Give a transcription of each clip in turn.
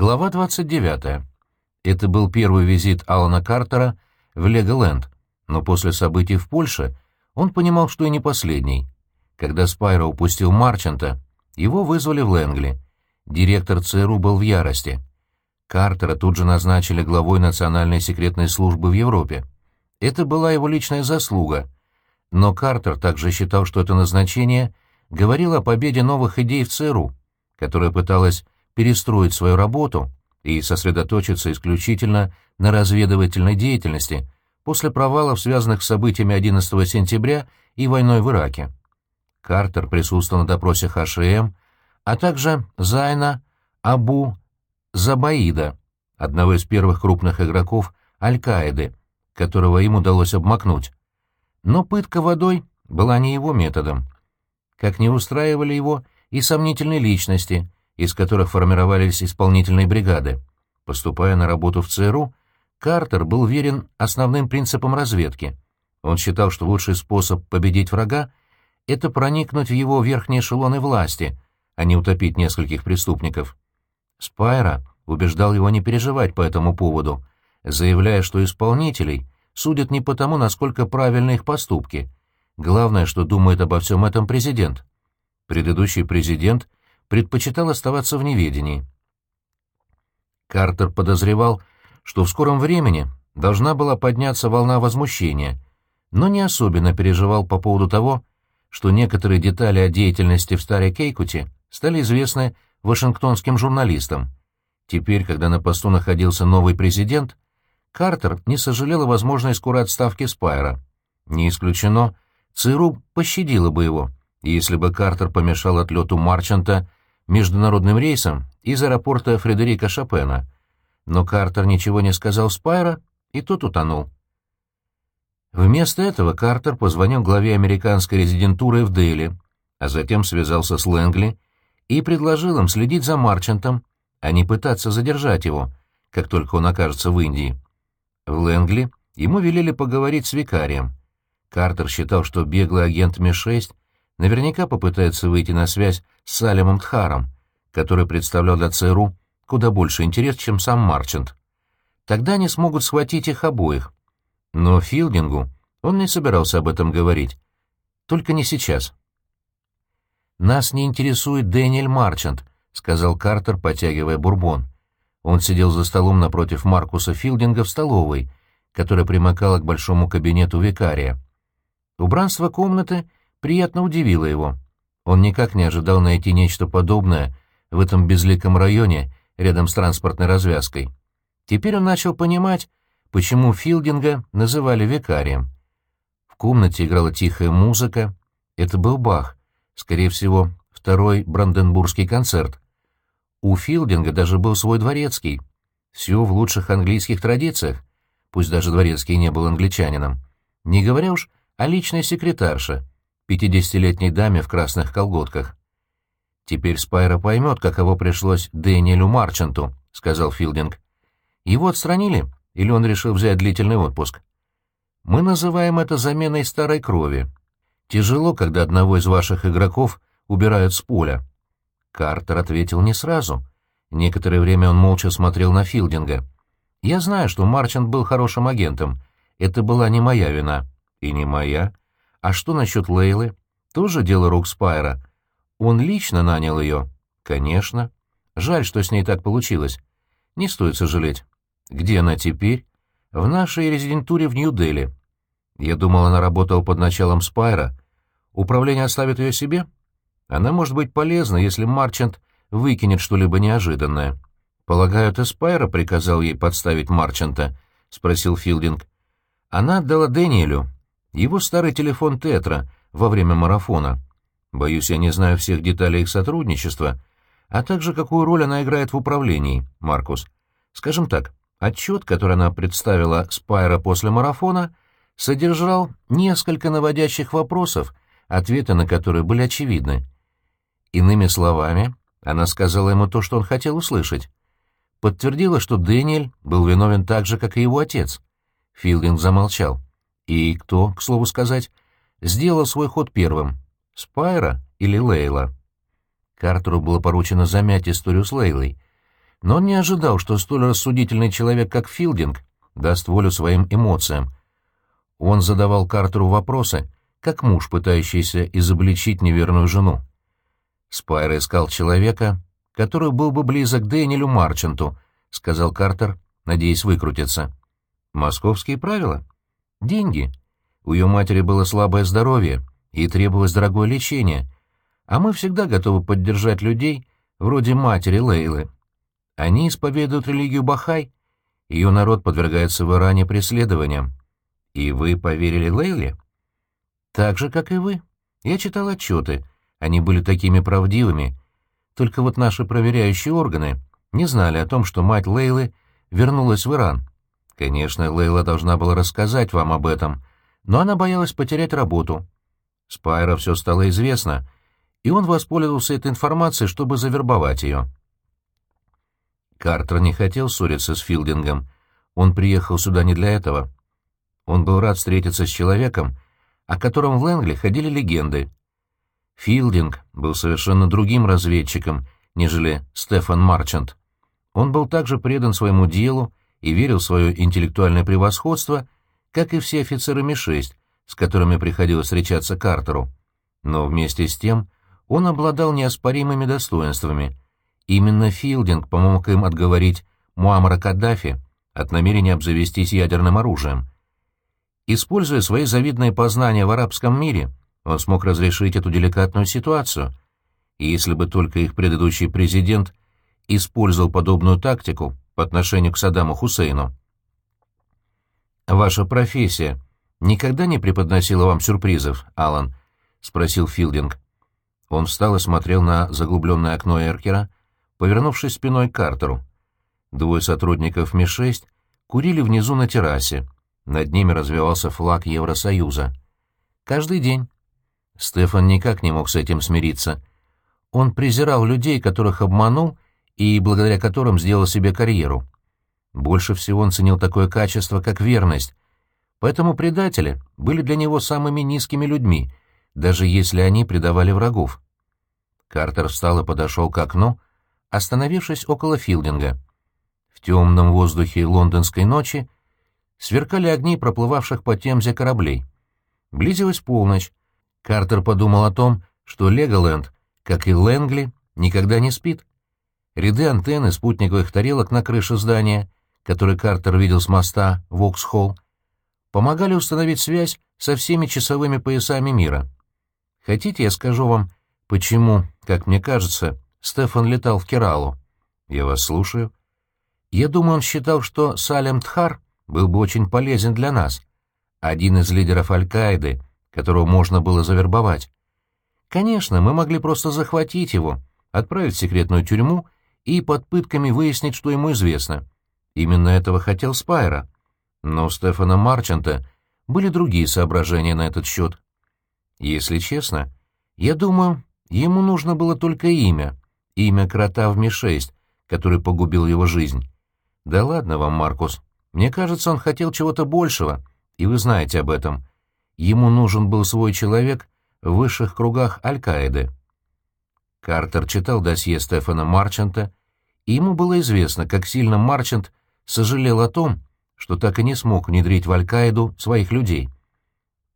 Глава 29. Это был первый визит Алана Картера в Леголенд, но после событий в Польше он понимал, что и не последний. Когда Спайро упустил Марчанта, его вызвали в Лэнгли. Директор ЦРУ был в ярости. Картера тут же назначили главой Национальной секретной службы в Европе. Это была его личная заслуга. Но Картер также считал, что это назначение говорило о победе новых идей в ЦРУ, которая пыталась перестроить свою работу и сосредоточиться исключительно на разведывательной деятельности после провалов, связанных с событиями 11 сентября и войной в Ираке. Картер присутствовал на допросе ХШМ, а также Зайна Абу Забаида, одного из первых крупных игроков Аль-Каиды, которого им удалось обмакнуть. Но пытка водой была не его методом. Как не устраивали его и сомнительные личности, из которых формировались исполнительные бригады. Поступая на работу в ЦРУ, Картер был верен основным принципам разведки. Он считал, что лучший способ победить врага — это проникнуть в его верхние эшелоны власти, а не утопить нескольких преступников. Спайра убеждал его не переживать по этому поводу, заявляя, что исполнителей судят не потому, насколько правильны их поступки. Главное, что думает обо всем этом президент. Предыдущий президент предпочитал оставаться в неведении. Картер подозревал, что в скором времени должна была подняться волна возмущения, но не особенно переживал по поводу того, что некоторые детали о деятельности в Старой Кейкуте стали известны вашингтонским журналистам. Теперь, когда на посту находился новый президент, Картер не сожалел о возможной скорой отставке Спайра. Не исключено, ЦРУ пощадило бы его, если бы Картер помешал отлету Марчанта международным рейсом из аэропорта Фредерика Шопена, но Картер ничего не сказал Спайра, и тот утонул. Вместо этого Картер позвонил главе американской резидентуры в Дели, а затем связался с Лэнгли и предложил им следить за Марчантом, а не пытаться задержать его, как только он окажется в Индии. В Лэнгли ему велели поговорить с викарием. Картер считал, что беглый агент Ми-6 наверняка попытается выйти на связь с Салемом Тхаром, который представлял для ЦРУ куда больше интерес, чем сам Марчант. Тогда они смогут схватить их обоих. Но Филдингу он не собирался об этом говорить. Только не сейчас. «Нас не интересует Дэниэль Марчант», — сказал Картер, потягивая бурбон. Он сидел за столом напротив Маркуса Филдинга в столовой, которая примыкала к большому кабинету викария. Убранство комнаты приятно удивило его. Он никак не ожидал найти нечто подобное в этом безликом районе рядом с транспортной развязкой. Теперь он начал понимать, почему Филдинга называли викарием. В комнате играла тихая музыка. Это был Бах, скорее всего, второй бранденбургский концерт. У Филдинга даже был свой дворецкий. Все в лучших английских традициях, пусть даже дворецкий не был англичанином. Не говоря уж о личной секретарше — пятидесятилетней даме в красных колготках. «Теперь Спайра поймет, каково пришлось Дэниелю Марчанту», — сказал Филдинг. «Его отстранили, или он решил взять длительный отпуск?» «Мы называем это заменой старой крови. Тяжело, когда одного из ваших игроков убирают с поля». Картер ответил не сразу. Некоторое время он молча смотрел на Филдинга. «Я знаю, что Марчант был хорошим агентом. Это была не моя вина». «И не моя», а что насчет Лейлы? Тоже дело рук Спайра. Он лично нанял ее? Конечно. Жаль, что с ней так получилось. Не стоит сожалеть. Где она теперь? В нашей резидентуре в Нью-Дели. Я думал, она работала под началом Спайра. Управление оставит ее себе? Она может быть полезна, если Марчант выкинет что-либо неожиданное. Полагаю, это Спайра приказал ей подставить Марчанта? — спросил Филдинг. Она отдала Дэниелю, его старый телефон «Тетра» во время марафона. Боюсь, я не знаю всех деталей их сотрудничества, а также какую роль она играет в управлении, Маркус. Скажем так, отчет, который она представила Спайра после марафона, содержал несколько наводящих вопросов, ответы на которые были очевидны. Иными словами, она сказала ему то, что он хотел услышать. Подтвердила, что Дэниэль был виновен так же, как и его отец. Филдинг замолчал. И кто, к слову сказать, сделал свой ход первым? Спайра или Лейла? Картеру было поручено замять историю с Лейлой. но он не ожидал, что столь рассудительный человек, как Филдинг, даст волю своим эмоциям. Он задавал Картеру вопросы, как муж, пытающийся изобличить неверную жену. Спайр искал человека, который был бы близок Дэниелю Марчанту, — сказал Картер, надеясь выкрутиться. «Московские правила? Деньги. У ее матери было слабое здоровье, и требовалось дорогое лечение, а мы всегда готовы поддержать людей, вроде матери Лейлы. Они исповедуют религию Бахай, ее народ подвергается в Иране преследованиям. И вы поверили Лейле? Так же, как и вы. Я читал отчеты, они были такими правдивыми. Только вот наши проверяющие органы не знали о том, что мать Лейлы вернулась в Иран. Конечно, Лейла должна была рассказать вам об этом, но она боялась потерять работу. Спайра все стало известно, и он воспользовался этой информацией, чтобы завербовать ее. Картер не хотел ссориться с Филдингом. Он приехал сюда не для этого. Он был рад встретиться с человеком, о котором в Лэнгли ходили легенды. Филдинг был совершенно другим разведчиком, нежели Стефан Марчант. Он был также предан своему делу и верил в свое интеллектуальное превосходство, как и все офицеры Ми-6, с которыми приходилось встречаться Картеру. Но вместе с тем он обладал неоспоримыми достоинствами. Именно Филдинг помог им отговорить Муаммара Каддафи от намерения обзавестись ядерным оружием. Используя свои завидные познания в арабском мире, он смог разрешить эту деликатную ситуацию. И если бы только их предыдущий президент использовал подобную тактику по отношению к Саддаму Хусейну. «Ваша профессия никогда не преподносила вам сюрпризов, Алан?» — спросил Филдинг. Он встал и смотрел на заглубленное окно Эркера, повернувшись спиной к Картеру. Двое сотрудников Ми-6 курили внизу на террасе. Над ними развивался флаг Евросоюза. Каждый день. Стефан никак не мог с этим смириться. Он презирал людей, которых обманул и благодаря которым сделал себе карьеру. Больше всего он ценил такое качество, как верность. Поэтому предатели были для него самыми низкими людьми, даже если они предавали врагов. Картер встал и подошел к окну, остановившись около Филдинга. В темном воздухе лондонской ночи сверкали огни проплывавших по Темзе кораблей. Близилась полночь. Картер подумал о том, что Леголенд, как и Лэнгли, никогда не спит. Ряды антенн и спутниковых тарелок на крыше здания, которые Картер видел с моста Воксхолл, помогали установить связь со всеми часовыми поясами мира. Хотите, я скажу вам, почему, как мне кажется, Стефан летал в Кералу? Я вас слушаю. Я думаю, он считал, что Салем Тхар был бы очень полезен для нас. Один из лидеров Аль-Каиды, которого можно было завербовать. Конечно, мы могли просто захватить его, отправить в секретную тюрьму и под пытками выяснить, что ему известно. Именно этого хотел Спайра. Но у Стефана Марчанта были другие соображения на этот счет. Если честно, я думаю, ему нужно было только имя, имя крота в Ми-6, который погубил его жизнь. Да ладно вам, Маркус. Мне кажется, он хотел чего-то большего, и вы знаете об этом. Ему нужен был свой человек в высших кругах Аль-Каиды. Картер читал досье Стефана Марчанта и ему было известно, как сильно Марчант сожалел о том, что так и не смог внедрить в Аль-Каиду своих людей.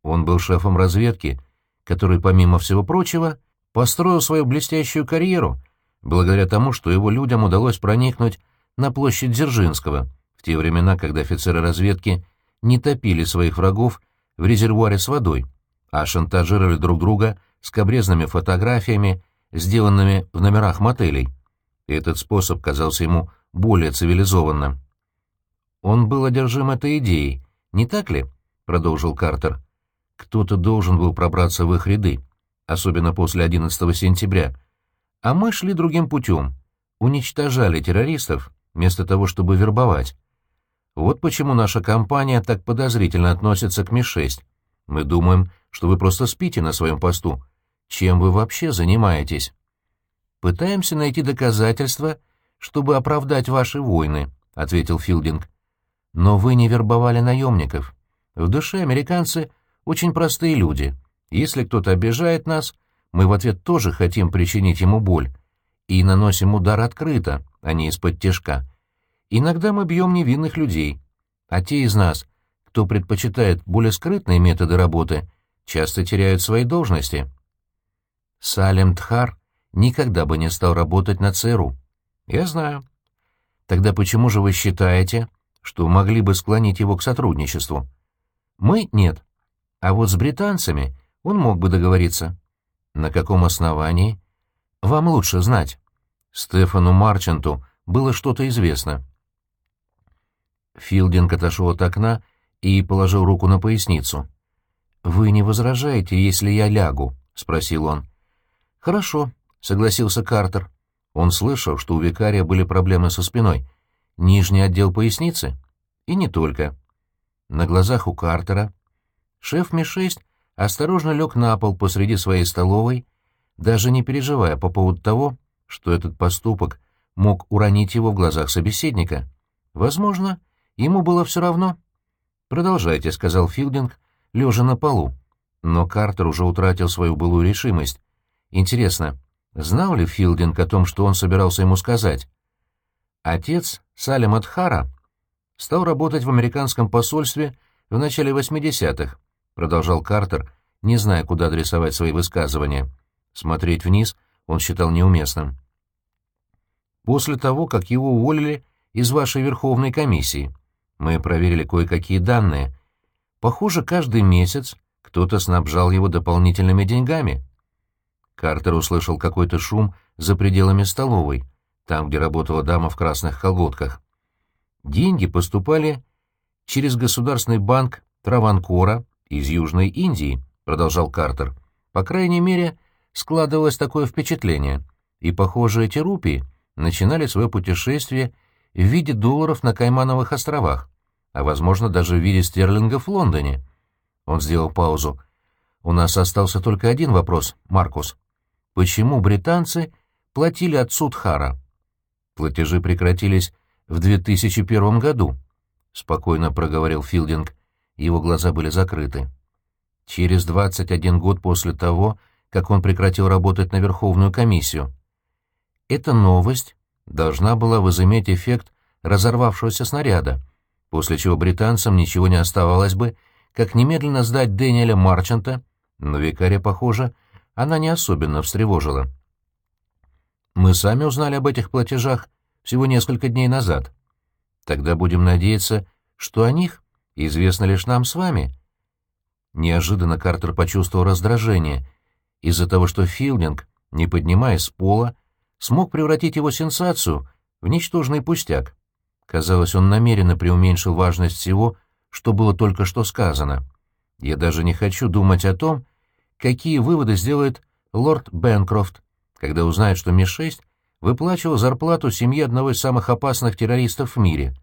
Он был шефом разведки, который, помимо всего прочего, построил свою блестящую карьеру благодаря тому, что его людям удалось проникнуть на площадь Дзержинского в те времена, когда офицеры разведки не топили своих врагов в резервуаре с водой, а шантажировали друг друга скобрезными фотографиями, сделанными в номерах мотелей и этот способ казался ему более цивилизованным. «Он был одержим этой идеей, не так ли?» — продолжил Картер. «Кто-то должен был пробраться в их ряды, особенно после 11 сентября. А мы шли другим путем, уничтожали террористов, вместо того, чтобы вербовать. Вот почему наша компания так подозрительно относится к Ми-6. Мы думаем, что вы просто спите на своем посту. Чем вы вообще занимаетесь?» «Пытаемся найти доказательства, чтобы оправдать ваши войны», — ответил Филдинг. «Но вы не вербовали наемников. В душе американцы очень простые люди. Если кто-то обижает нас, мы в ответ тоже хотим причинить ему боль и наносим удар открыто, а не из-под тяжка. Иногда мы бьем невинных людей, а те из нас, кто предпочитает более скрытные методы работы, часто теряют свои должности. Салем Тхар никогда бы не стал работать на ЦРУ. Я знаю. Тогда почему же вы считаете, что могли бы склонить его к сотрудничеству? Мы — нет. А вот с британцами он мог бы договориться. На каком основании? Вам лучше знать. Стефану Марчанту было что-то известно. Филдинг отошел от окна и положил руку на поясницу. «Вы не возражаете, если я лягу?» — спросил он. «Хорошо», — согласился Картер. Он слышал, что у викария были проблемы со спиной. Нижний отдел поясницы? И не только. На глазах у Картера шеф Ми-6 осторожно лег на пол посреди своей столовой, даже не переживая по поводу того, что этот поступок мог уронить его в глазах собеседника. Возможно, ему было все равно. «Продолжайте», — сказал Филдинг, лежа на полу. Но Картер уже утратил свою былую решимость. Интересно, знал ли Филдинг о том, что он собирался ему сказать? Отец, Салем Адхара, стал работать в американском посольстве в начале 80-х, продолжал Картер, не зная, куда адресовать свои высказывания. Смотреть вниз он считал неуместным. После того, как его уволили из вашей Верховной комиссии, мы проверили кое-какие данные. Похоже, каждый месяц кто-то снабжал его дополнительными деньгами. Картер услышал какой-то шум за пределами столовой, там, где работала дама в красных колготках. Деньги поступали через Государственный банк Траванкора из Южной Индии, продолжал Картер. По крайней мере, складывалось такое впечатление, и, похоже, эти рупии начинали свое путешествие в виде долларов на Каймановых островах, а, возможно, даже в виде стерлингов в Лондоне. Он сделал паузу. «У нас остался только один вопрос, Маркус. Почему британцы платили отцу Тхара?» «Платежи прекратились в 2001 году», — спокойно проговорил Филдинг. Его глаза были закрыты. «Через 21 год после того, как он прекратил работать на Верховную комиссию. Эта новость должна была возыметь эффект разорвавшегося снаряда, после чего британцам ничего не оставалось бы, как немедленно сдать Дэниеля Марчанта, но викария, похоже, она не особенно встревожила. Мы сами узнали об этих платежах всего несколько дней назад. Тогда будем надеяться, что о них известно лишь нам с вами. Неожиданно Картер почувствовал раздражение из-за того, что Филдинг, не поднимаясь с пола, смог превратить его сенсацию в ничтожный пустяк. Казалось, он намеренно преуменьшил важность всего, что было только что сказано. Я даже не хочу думать о том, какие выводы сделает лорд Бенкрофт, когда узнает, что Ми-6 выплачивал зарплату семье одного из самых опасных террористов в мире.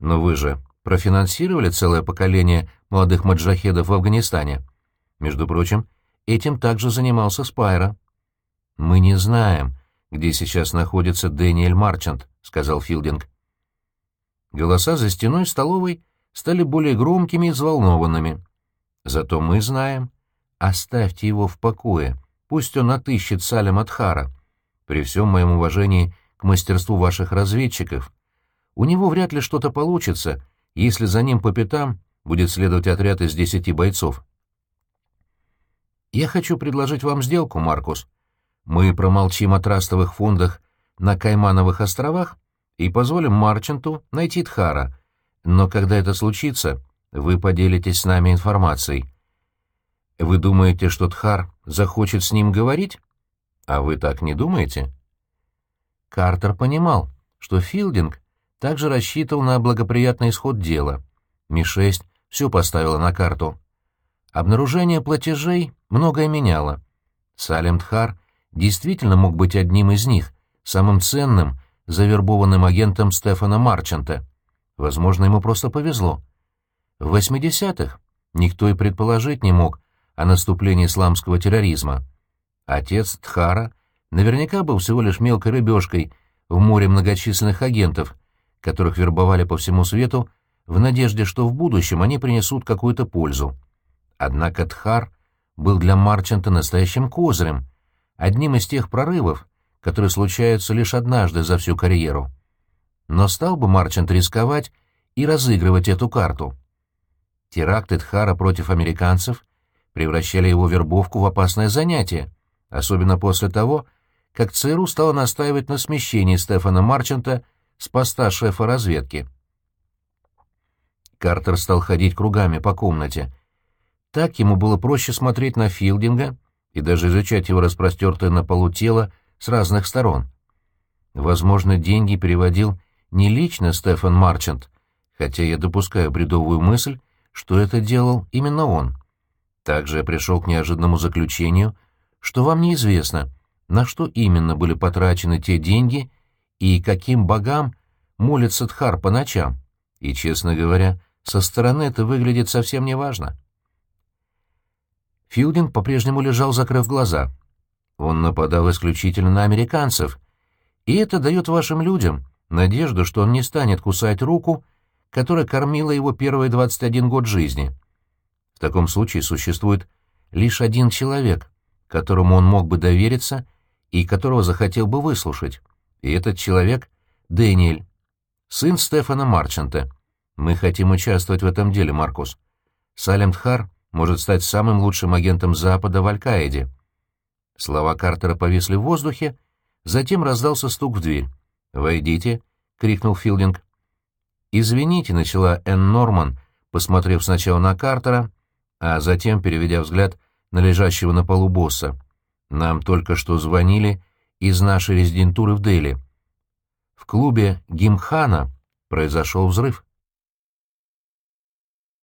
Но вы же профинансировали целое поколение молодых маджахедов в Афганистане. Между прочим, этим также занимался Спайра. Мы не знаем, где сейчас находится Дэниэль Марчант», — сказал Филдинг. Голоса за стеной столовой стали более громкими и взволнованными. «Зато мы знаем. Оставьте его в покое. Пусть он отыщет Салем Адхара. При всем моем уважении к мастерству ваших разведчиков. У него вряд ли что-то получится, если за ним по пятам будет следовать отряд из десяти бойцов. Я хочу предложить вам сделку, Маркус. Мы промолчим о трастовых фондах на Каймановых островах и позволим Марчанту найти Тхара. Но когда это случится, вы поделитесь с нами информацией. Вы думаете, что Тхар захочет с ним говорить? А вы так не думаете? Картер понимал, что Филдинг также рассчитывал на благоприятный исход дела. Ми-6 все поставила на карту. Обнаружение платежей многое меняло. Салем Тхар действительно мог быть одним из них, самым ценным, завербованным агентом Стефана Марчанта. Возможно, ему просто повезло. В 80-х никто и предположить не мог о наступлении исламского терроризма. Отец Тхара наверняка был всего лишь мелкой рыбешкой в море многочисленных агентов, которых вербовали по всему свету в надежде, что в будущем они принесут какую-то пользу. Однако Тхар был для Марчанта настоящим козырем — одним из тех прорывов, которые случаются лишь однажды за всю карьеру. Но стал бы Марчант рисковать и разыгрывать эту карту? Теракты Тхара против американцев превращали его вербовку в опасное занятие, особенно после того, как ЦРУ стало настаивать на смещении Стефана Марчанта с поста шефа разведки. Картер стал ходить кругами по комнате. Так ему было проще смотреть на Филдинга и даже изучать его распростертое на полу тело с разных сторон. Возможно, деньги переводил не лично Стефан Марчант, хотя я допускаю бредовую мысль, что это делал именно он. Также я пришел к неожиданному заключению, что вам неизвестно, на что именно были потрачены те деньги и каким богам молится Тхар по ночам. И, честно говоря, со стороны это выглядит совсем неважно. Филдинг по-прежнему лежал, закрыв глаза. Он нападал исключительно на американцев, и это дает вашим людям надежду, что он не станет кусать руку, которая кормила его первые 21 год жизни. В таком случае существует лишь один человек, которому он мог бы довериться и которого захотел бы выслушать. И этот человек — Дэниэль, сын Стефана Марчанта. Мы хотим участвовать в этом деле, Маркус. Салем Тхар может стать самым лучшим агентом Запада в Аль-Каиде. Слова Картера повисли в воздухе, затем раздался стук в дверь. «Войдите», — крикнул Филдинг. «Извините», — начала Энн Норман, посмотрев сначала на Картера, а затем переведя взгляд на лежащего на полу босса. «Нам только что звонили из нашей резидентуры в Дели. В клубе Гимхана произошел взрыв».